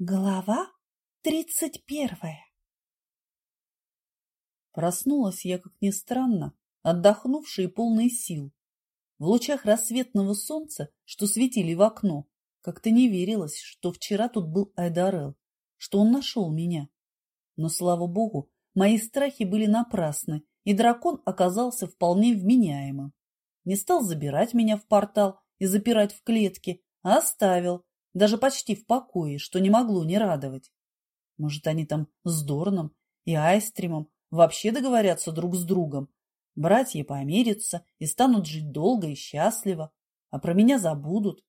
Глава тридцать первая Проснулась я, как ни странно, отдохнувшая и полной сил. В лучах рассветного солнца, что светили в окно, как-то не верилось, что вчера тут был Айдарел, что он нашел меня. Но, слава богу, мои страхи были напрасны, и дракон оказался вполне вменяемым. Не стал забирать меня в портал и запирать в клетке, а оставил, даже почти в покое, что не могло не радовать. Может, они там с Дорном и Айстримом вообще договорятся друг с другом, братья помирятся и станут жить долго и счастливо, а про меня забудут.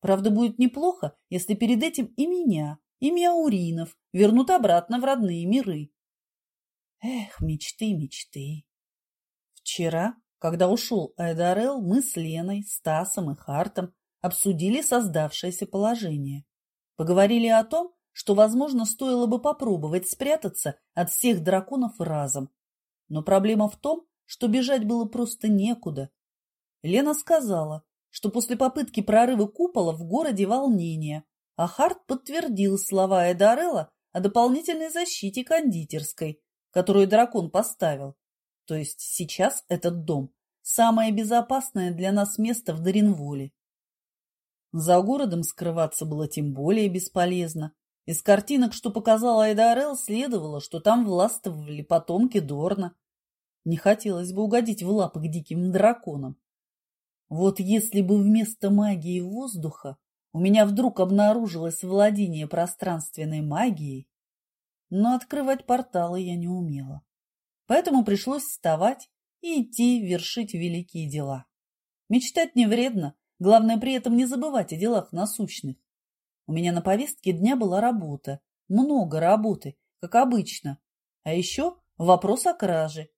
Правда, будет неплохо, если перед этим и меня, и Мяуринов вернут обратно в родные миры. Эх, мечты, мечты. Вчера, когда ушел Айдарел, мы с Леной, Стасом и Хартом обсудили создавшееся положение. Поговорили о том, что, возможно, стоило бы попробовать спрятаться от всех драконов разом. Но проблема в том, что бежать было просто некуда. Лена сказала, что после попытки прорыва купола в городе волнение, а Харт подтвердил слова Эдарелла о дополнительной защите кондитерской, которую дракон поставил. То есть сейчас этот дом – самое безопасное для нас место в Даринволе. За городом скрываться было тем более бесполезно. Из картинок, что показала Айдарел, следовало, что там властвовали потомки Дорна. Не хотелось бы угодить в лапы к диким драконам. Вот если бы вместо магии воздуха у меня вдруг обнаружилось владение пространственной магией, но открывать порталы я не умела. Поэтому пришлось вставать и идти вершить великие дела. Мечтать не вредно, Главное при этом не забывать о делах насущных. У меня на повестке дня была работа. Много работы, как обычно. А еще вопрос о краже.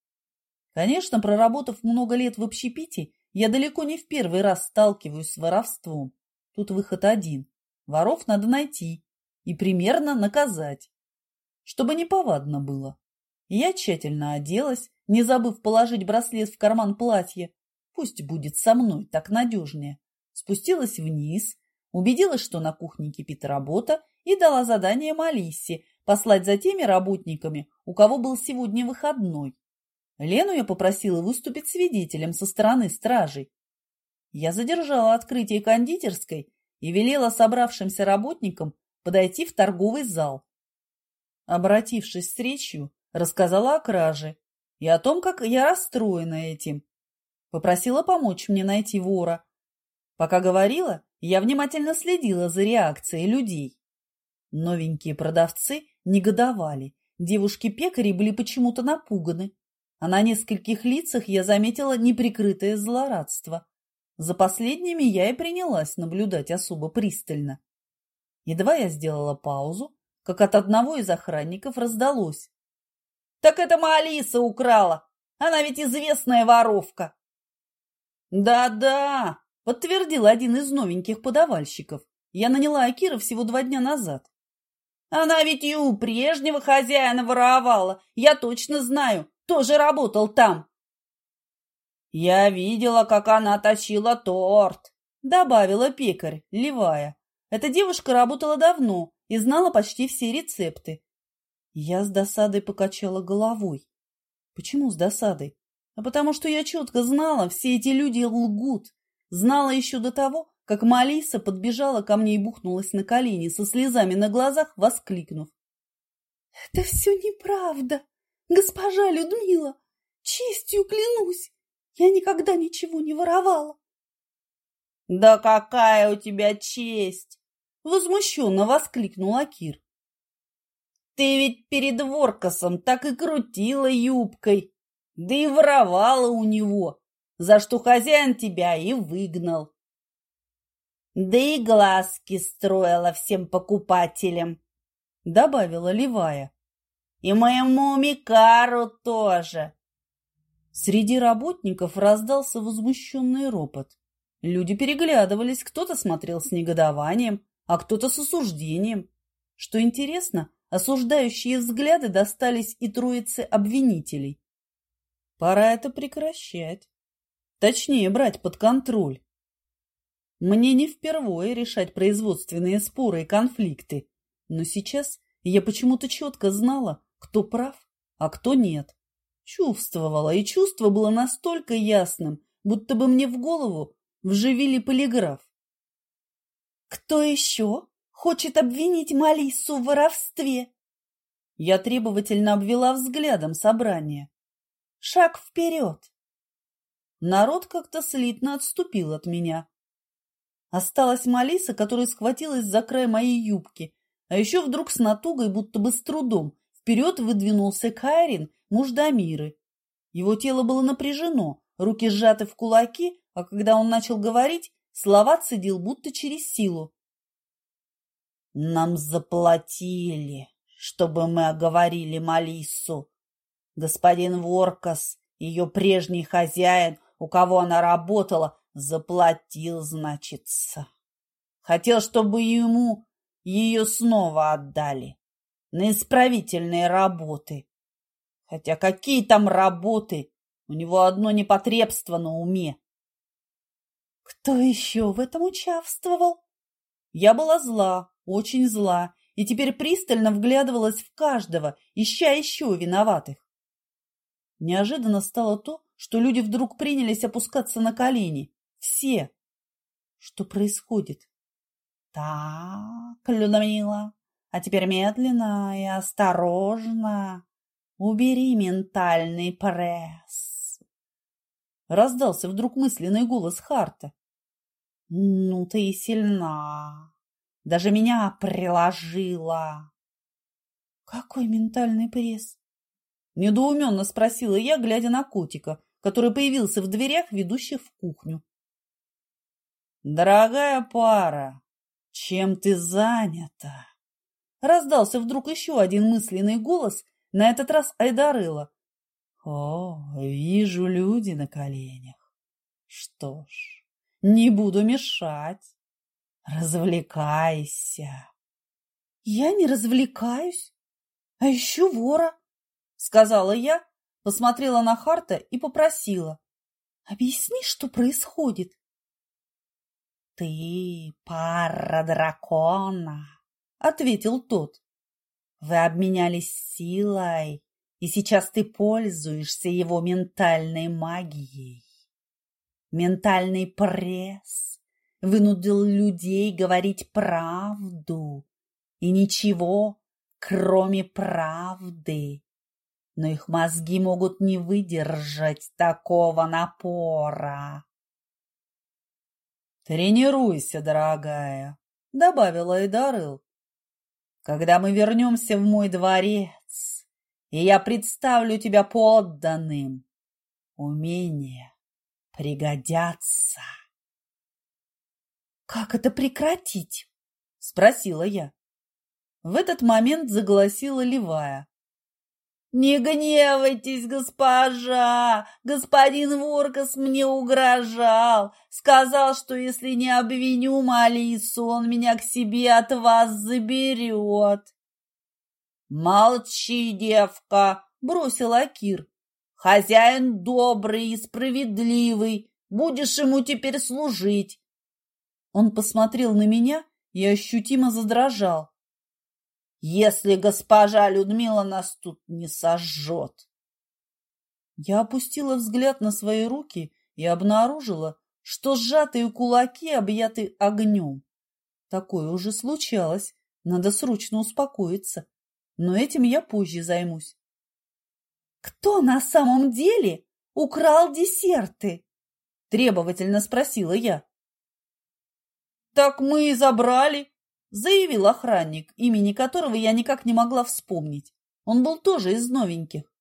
Конечно, проработав много лет в общепите, я далеко не в первый раз сталкиваюсь с воровством. Тут выход один. Воров надо найти и примерно наказать, чтобы неповадно было. Я тщательно оделась, не забыв положить браслет в карман платья. Пусть будет со мной, так надежнее спустилась вниз, убедилась, что на кухне кипит работа, и дала задание Малиссе послать за теми работниками, у кого был сегодня выходной. Лену я попросила выступить свидетелем со стороны стражей. Я задержала открытие кондитерской и велела собравшимся работникам подойти в торговый зал. Обратившись с речью, рассказала о краже и о том, как я расстроена этим. Попросила помочь мне найти вора, Пока говорила, я внимательно следила за реакцией людей. Новенькие продавцы негодовали, девушки-пекари были почему-то напуганы, а на нескольких лицах я заметила неприкрытое злорадство. За последними я и принялась наблюдать особо пристально. Едва я сделала паузу, как от одного из охранников раздалось. — Так это Малиса украла! Она ведь известная воровка! «Да — Да-да, подтвердил один из новеньких подавальщиков. Я наняла Акира всего два дня назад. Она ведь и у прежнего хозяина воровала. Я точно знаю, тоже работал там. Я видела, как она точила торт, добавила пекарь, левая. Эта девушка работала давно и знала почти все рецепты. Я с досадой покачала головой. Почему с досадой? А потому что я четко знала, все эти люди лгут. Знала еще до того, как Малиса подбежала ко мне и бухнулась на колени со слезами на глазах, воскликнув. — Это все неправда, госпожа Людмила! Честью клянусь, я никогда ничего не воровала. — Да какая у тебя честь! — возмущенно воскликнул Акир. — Ты ведь перед Воркасом так и крутила юбкой, да и воровала у него за что хозяин тебя и выгнал. Да и глазки строила всем покупателям, добавила Левая. И моему Микару тоже. Среди работников раздался возмущенный ропот. Люди переглядывались, кто-то смотрел с негодованием, а кто-то с осуждением. Что интересно, осуждающие взгляды достались и троице обвинителей. Пора это прекращать. Точнее, брать под контроль. Мне не впервые решать производственные споры и конфликты. Но сейчас я почему-то четко знала, кто прав, а кто нет. Чувствовала, и чувство было настолько ясным, будто бы мне в голову вживили полиграф. «Кто еще хочет обвинить Малису в воровстве?» Я требовательно обвела взглядом собрание. «Шаг вперед!» Народ как-то слитно отступил от меня. Осталась Малиса, которая схватилась за край моей юбки, а еще вдруг с натугой, будто бы с трудом, вперед выдвинулся Кайрин, муж Дамиры. Его тело было напряжено, руки сжаты в кулаки, а когда он начал говорить, слова цедил будто через силу. «Нам заплатили, чтобы мы оговорили Малису. Господин Воркас, ее прежний хозяин, у кого она работала, Заплатил, значится. Хотел, чтобы ему ее снова отдали на исправительные работы. Хотя какие там работы? У него одно непотребство на уме. Кто еще в этом участвовал? Я была зла, очень зла, и теперь пристально вглядывалась в каждого, ища еще виноватых. Неожиданно стало то, что люди вдруг принялись опускаться на колени. Все. Что происходит? Так, Людмила, а теперь медленно и осторожно убери ментальный пресс. Раздался вдруг мысленный голос Харта. Ну ты и сильна. Даже меня приложила. Какой ментальный пресс? Недоуменно спросила я, глядя на котика, который появился в дверях, ведущих в кухню. «Дорогая пара, чем ты занята?» Раздался вдруг еще один мысленный голос, на этот раз Айдарыла. «О, вижу люди на коленях. Что ж, не буду мешать. Развлекайся». «Я не развлекаюсь, а ищу вора», — сказала я, посмотрела на Харта и попросила. «Объясни, что происходит». «Ты пара дракона», — ответил тот. «Вы обменялись силой, и сейчас ты пользуешься его ментальной магией. Ментальный пресс вынудил людей говорить правду, и ничего, кроме правды. Но их мозги могут не выдержать такого напора. «Тренируйся, дорогая», — добавила Эдарыл. «Когда мы вернемся в мой дворец, и я представлю тебя подданным, умения пригодятся». «Как это прекратить?» — спросила я. В этот момент заголосила Левая. «Не гневайтесь, госпожа! Господин Воркас мне угрожал. Сказал, что если не обвиню Малису, он меня к себе от вас заберет». «Молчи, девка!» — бросил Акир. «Хозяин добрый и справедливый. Будешь ему теперь служить». Он посмотрел на меня и ощутимо задрожал если госпожа Людмила нас тут не сожжет. Я опустила взгляд на свои руки и обнаружила, что сжатые кулаки объяты огнем. Такое уже случалось, надо срочно успокоиться, но этим я позже займусь. «Кто на самом деле украл десерты?» – требовательно спросила я. «Так мы и забрали», заявил охранник, имени которого я никак не могла вспомнить. Он был тоже из новеньких.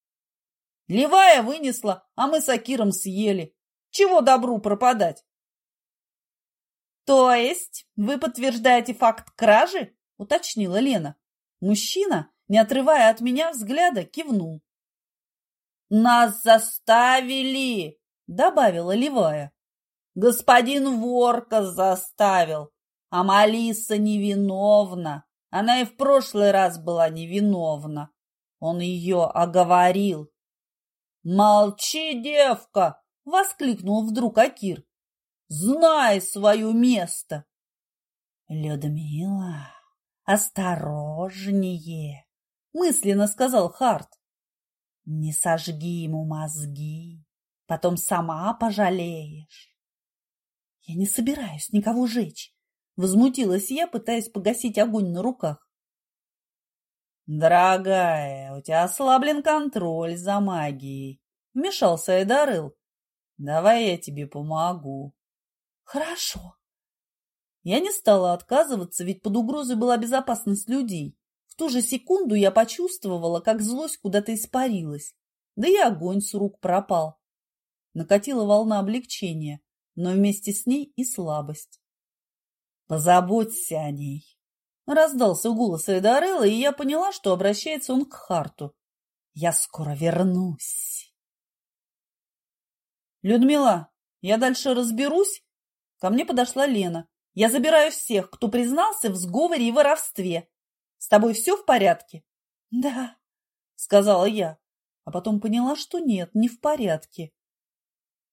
Левая вынесла, а мы с Акиром съели. Чего добру пропадать? То есть вы подтверждаете факт кражи? Уточнила Лена. Мужчина, не отрывая от меня взгляда, кивнул. Нас заставили, добавила Левая. Господин Ворка заставил. А Малиса невиновна. Она и в прошлый раз была невиновна. Он ее оговорил. «Молчи, девка!» — воскликнул вдруг Акир. «Знай свое место!» «Людмила, осторожнее, мысленно сказал Харт. Не сожги ему мозги, потом сама пожалеешь. Я не собираюсь никого жечь, возмутилась я, пытаясь погасить огонь на руках. «Дорогая, у тебя ослаблен контроль за магией», — вмешался Эдарыл. «Давай я тебе помогу». «Хорошо». Я не стала отказываться, ведь под угрозой была безопасность людей. В ту же секунду я почувствовала, как злость куда-то испарилась. Да и огонь с рук пропал. Накатила волна облегчения, но вместе с ней и слабость. «Позаботься о ней», Раздался голос Эдарелла, и я поняла, что обращается он к Харту. «Я скоро вернусь». «Людмила, я дальше разберусь?» Ко мне подошла Лена. «Я забираю всех, кто признался в сговоре и воровстве. С тобой все в порядке?» «Да», — сказала я, а потом поняла, что нет, не в порядке.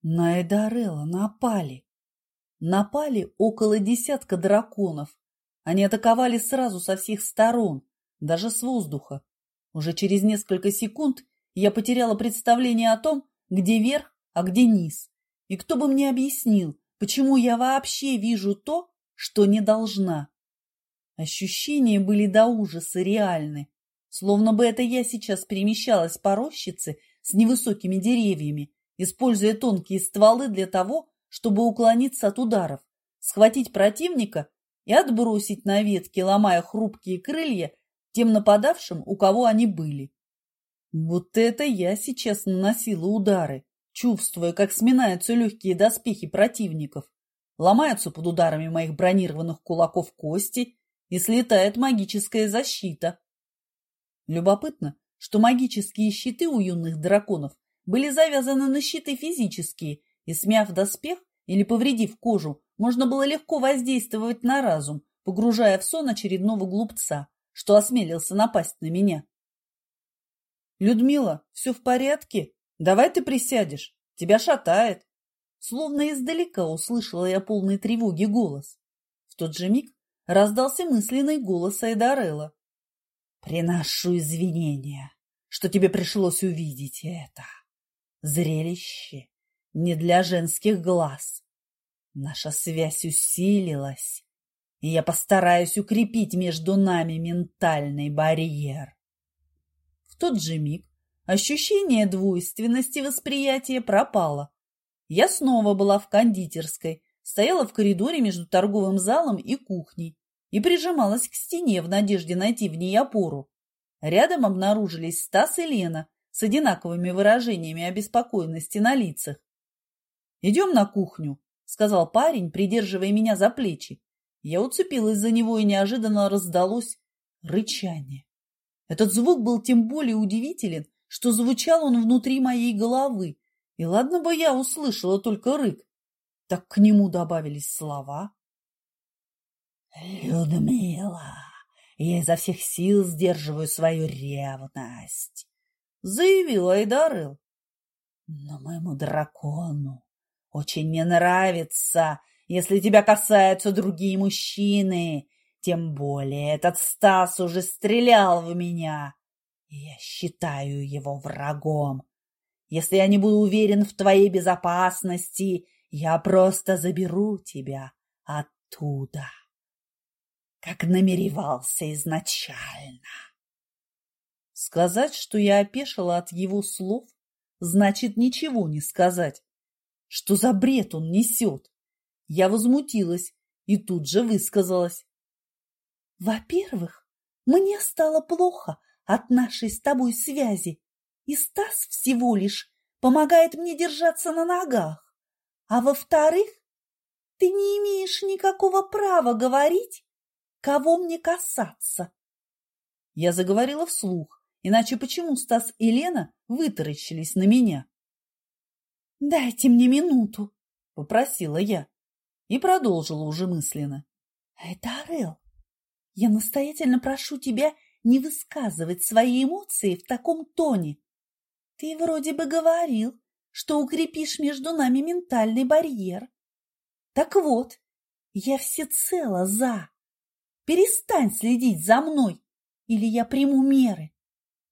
На Эдарелла напали. Напали около десятка драконов. Они атаковали сразу со всех сторон, даже с воздуха. Уже через несколько секунд я потеряла представление о том, где верх, а где низ. И кто бы мне объяснил, почему я вообще вижу то, что не должна. Ощущения были до ужаса реальны, словно бы это я сейчас перемещалась по рощице с невысокими деревьями, используя тонкие стволы для того, чтобы уклониться от ударов, схватить противника и отбросить на ветки, ломая хрупкие крылья тем нападавшим, у кого они были. Вот это я сейчас наносила удары, чувствуя, как сминаются легкие доспехи противников, ломаются под ударами моих бронированных кулаков кости и слетает магическая защита. Любопытно, что магические щиты у юных драконов были завязаны на щиты физические, и, смяв доспех или повредив кожу, можно было легко воздействовать на разум, погружая в сон очередного глупца, что осмелился напасть на меня. «Людмила, все в порядке? Давай ты присядешь. Тебя шатает». Словно издалека услышала я полной тревоги голос. В тот же миг раздался мысленный голос Айдарелла. «Приношу извинения, что тебе пришлось увидеть это. Зрелище не для женских глаз. Наша связь усилилась, и я постараюсь укрепить между нами ментальный барьер. В тот же миг ощущение двойственности восприятия пропало. Я снова была в кондитерской, стояла в коридоре между торговым залом и кухней и прижималась к стене в надежде найти в ней опору. Рядом обнаружились Стас и Лена с одинаковыми выражениями обеспокоенности на лицах. «Идем на кухню», — сказал парень, придерживая меня за плечи. Я уцепилась за него, и неожиданно раздалось рычание. Этот звук был тем более удивителен, что звучал он внутри моей головы. И ладно бы я услышала только рык, так к нему добавились слова. «Людмила, я изо всех сил сдерживаю свою ревность», — заявил Айдарыл. «Но моему дракону очень не нравится, если тебя касаются другие мужчины. Тем более этот Стас уже стрелял в меня. Я считаю его врагом. Если я не буду уверен в твоей безопасности, я просто заберу тебя оттуда, как намеревался изначально. Сказать, что я опешила от его слов, значит ничего не сказать. Что за бред он несет? Я возмутилась и тут же высказалась. Во-первых, мне стало плохо от нашей с тобой связи, и Стас всего лишь помогает мне держаться на ногах. А во-вторых, ты не имеешь никакого права говорить, кого мне касаться. Я заговорила вслух, иначе почему Стас и Лена вытаращились на меня? «Дайте мне минуту», — попросила я и продолжила уже мысленно. «Это Орел. Я настоятельно прошу тебя не высказывать свои эмоции в таком тоне. Ты вроде бы говорил, что укрепишь между нами ментальный барьер. Так вот, я всецело за. Перестань следить за мной, или я приму меры.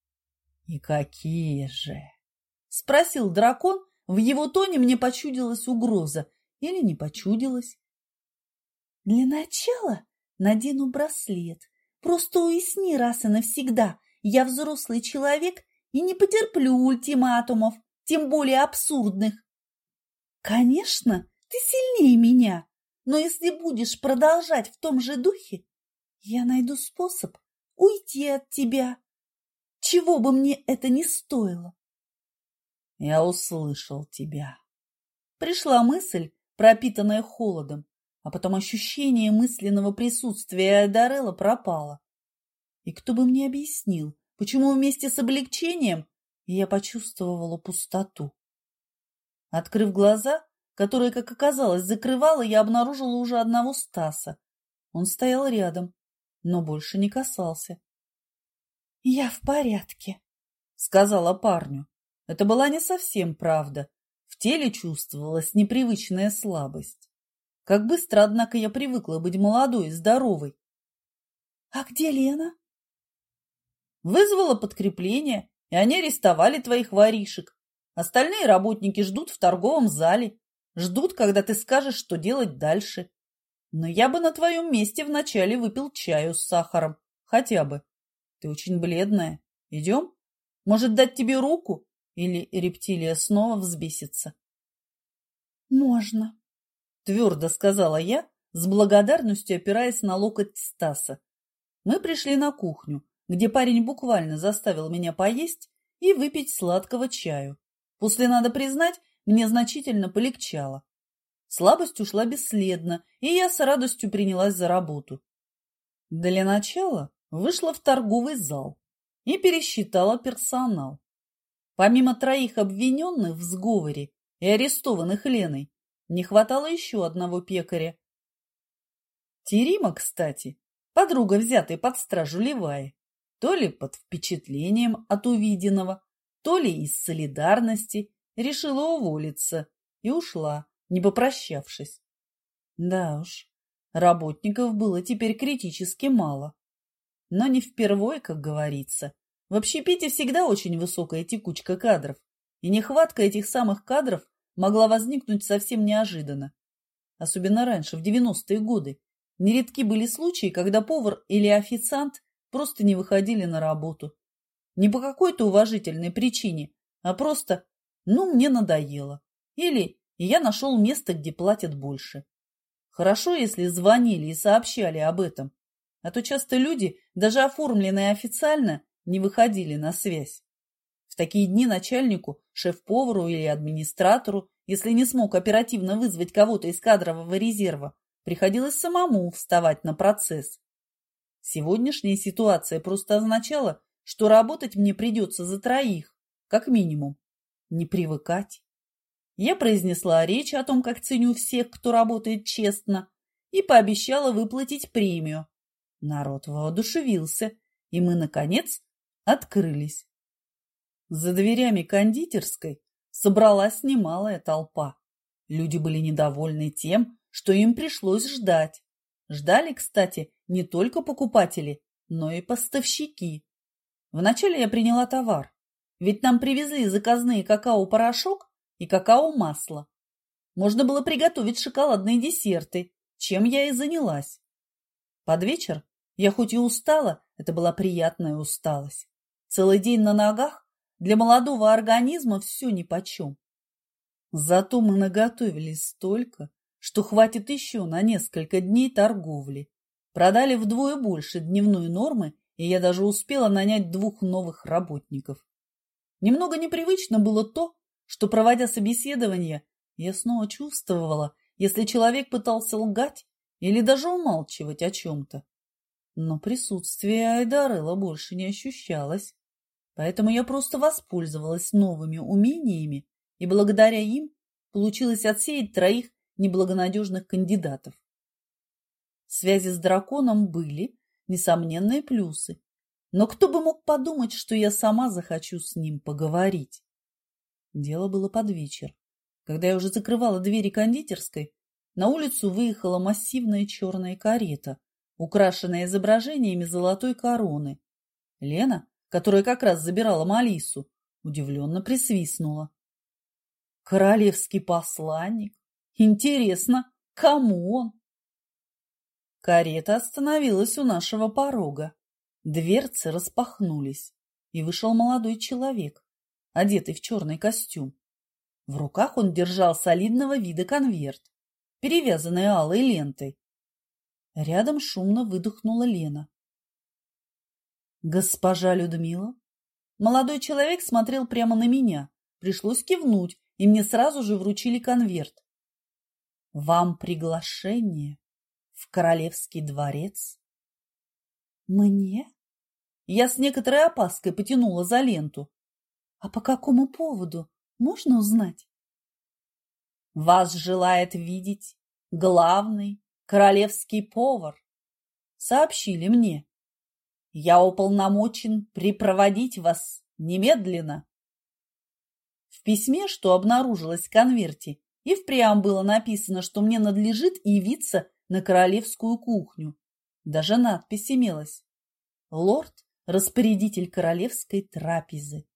— И какие же? — спросил дракон. В его тоне мне почудилась угроза. Или не почудилась. — Для начала надену браслет. Просто уясни раз и навсегда. Я взрослый человек и не потерплю ультиматумов, тем более абсурдных. Конечно, ты сильнее меня, но если будешь продолжать в том же духе, я найду способ уйти от тебя, чего бы мне это ни стоило. Я услышал тебя. Пришла мысль, пропитанная холодом, а потом ощущение мысленного присутствия Айдарелла пропало. И кто бы мне объяснил, почему вместе с облегчением я почувствовала пустоту. Открыв глаза, которые, как оказалось, закрывала, я обнаружила уже одного Стаса. Он стоял рядом, но больше не касался. — Я в порядке, — сказала парню. Это была не совсем правда. В теле чувствовалась непривычная слабость. Как быстро, однако, я привыкла быть молодой и здоровой. — А где Лена? — Вызвала подкрепление, и они арестовали твоих воришек. Остальные работники ждут в торговом зале. Ждут, когда ты скажешь, что делать дальше. Но я бы на твоем месте вначале выпил чаю с сахаром. Хотя бы. Ты очень бледная. Идем? Может, дать тебе руку? Или рептилия снова взбесится? Можно, твердо сказала я, с благодарностью опираясь на локоть Стаса. Мы пришли на кухню, где парень буквально заставил меня поесть и выпить сладкого чаю. После, надо признать, мне значительно полегчало. Слабость ушла бесследно, и я с радостью принялась за работу. Для начала вышла в торговый зал и пересчитала персонал. Помимо троих обвиненных в сговоре и арестованных Леной, не хватало еще одного пекаря. Терима, кстати, подруга, взятой под стражу Левая, то ли под впечатлением от увиденного, то ли из солидарности, решила уволиться и ушла, не попрощавшись. Да уж, работников было теперь критически мало. Но не впервой, как говорится. В общепите всегда очень высокая текучка кадров, и нехватка этих самых кадров могла возникнуть совсем неожиданно. Особенно раньше, в 90-е годы, нередки были случаи, когда повар или официант просто не выходили на работу. Не по какой-то уважительной причине, а просто «ну, мне надоело» или «я нашел место, где платят больше». Хорошо, если звонили и сообщали об этом, а то часто люди, даже оформленные официально, не выходили на связь. В такие дни начальнику, шеф-повару или администратору, если не смог оперативно вызвать кого-то из кадрового резерва, приходилось самому вставать на процесс. Сегодняшняя ситуация просто означала, что работать мне придется за троих, как минимум. Не привыкать. Я произнесла речь о том, как ценю всех, кто работает честно, и пообещала выплатить премию. Народ воодушевился, и мы, наконец, открылись. За дверями кондитерской собралась немалая толпа. Люди были недовольны тем, что им пришлось ждать. Ждали, кстати, не только покупатели, но и поставщики. Вначале я приняла товар, ведь нам привезли заказные какао-порошок и какао-масло. Можно было приготовить шоколадные десерты, чем я и занялась. Под вечер я хоть и устала, это была приятная усталость. Целый день на ногах для молодого организма все нипочем. Зато мы наготовили столько, что хватит еще на несколько дней торговли. Продали вдвое больше дневной нормы, и я даже успела нанять двух новых работников. Немного непривычно было то, что, проводя собеседование, я снова чувствовала, если человек пытался лгать или даже умалчивать о чем-то. Но присутствие Айдарыла больше не ощущалось. Поэтому я просто воспользовалась новыми умениями и благодаря им получилось отсеять троих неблагонадежных кандидатов. Связи с драконом были несомненные плюсы, но кто бы мог подумать, что я сама захочу с ним поговорить? Дело было под вечер. Когда я уже закрывала двери кондитерской, на улицу выехала массивная черная карета, украшенная изображениями золотой короны. Лена, которая как раз забирала Малису, удивленно присвистнула. Королевский посланник? Интересно, кому он? Карета остановилась у нашего порога. Дверцы распахнулись, и вышел молодой человек, одетый в черный костюм. В руках он держал солидного вида конверт, перевязанный алой лентой. Рядом шумно выдохнула Лена. «Госпожа Людмила?» Молодой человек смотрел прямо на меня. Пришлось кивнуть, и мне сразу же вручили конверт. «Вам приглашение в королевский дворец?» «Мне?» Я с некоторой опаской потянула за ленту. «А по какому поводу? Можно узнать?» «Вас желает видеть главный королевский повар», — сообщили мне. «Я уполномочен припроводить вас немедленно». В письме, что обнаружилось в конверте, и впрямь было написано, что мне надлежит явиться на королевскую кухню. Даже надпись имелась. Лорд – распорядитель королевской трапезы.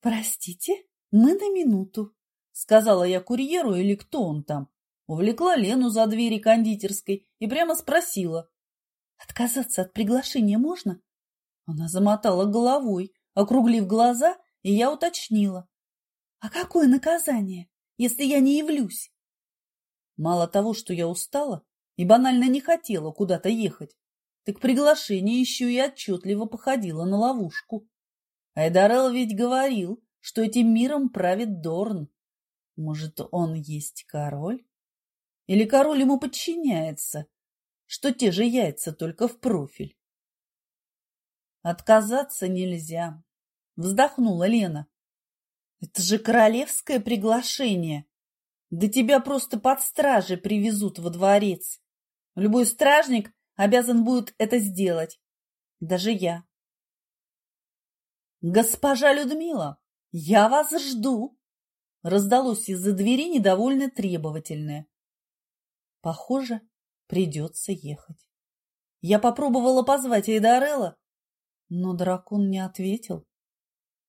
«Простите, мы на минуту», – сказала я курьеру или кто он там. Увлекла Лену за двери кондитерской и прямо спросила. «Отказаться от приглашения можно?» Она замотала головой, округлив глаза, и я уточнила. «А какое наказание, если я не явлюсь?» Мало того, что я устала и банально не хотела куда-то ехать, так приглашение еще и отчетливо походило на ловушку. Айдарел ведь говорил, что этим миром правит Дорн. Может, он есть король? Или король ему подчиняется, что те же яйца только в профиль? Отказаться нельзя, вздохнула Лена. Это же королевское приглашение. Да тебя просто под стражей привезут во дворец. Любой стражник обязан будет это сделать. Даже я. Госпожа Людмила, я вас жду. Раздалось из-за двери недовольно требовательное. Похоже, придется ехать. Я попробовала позвать Эйдарелла, но дракон не ответил.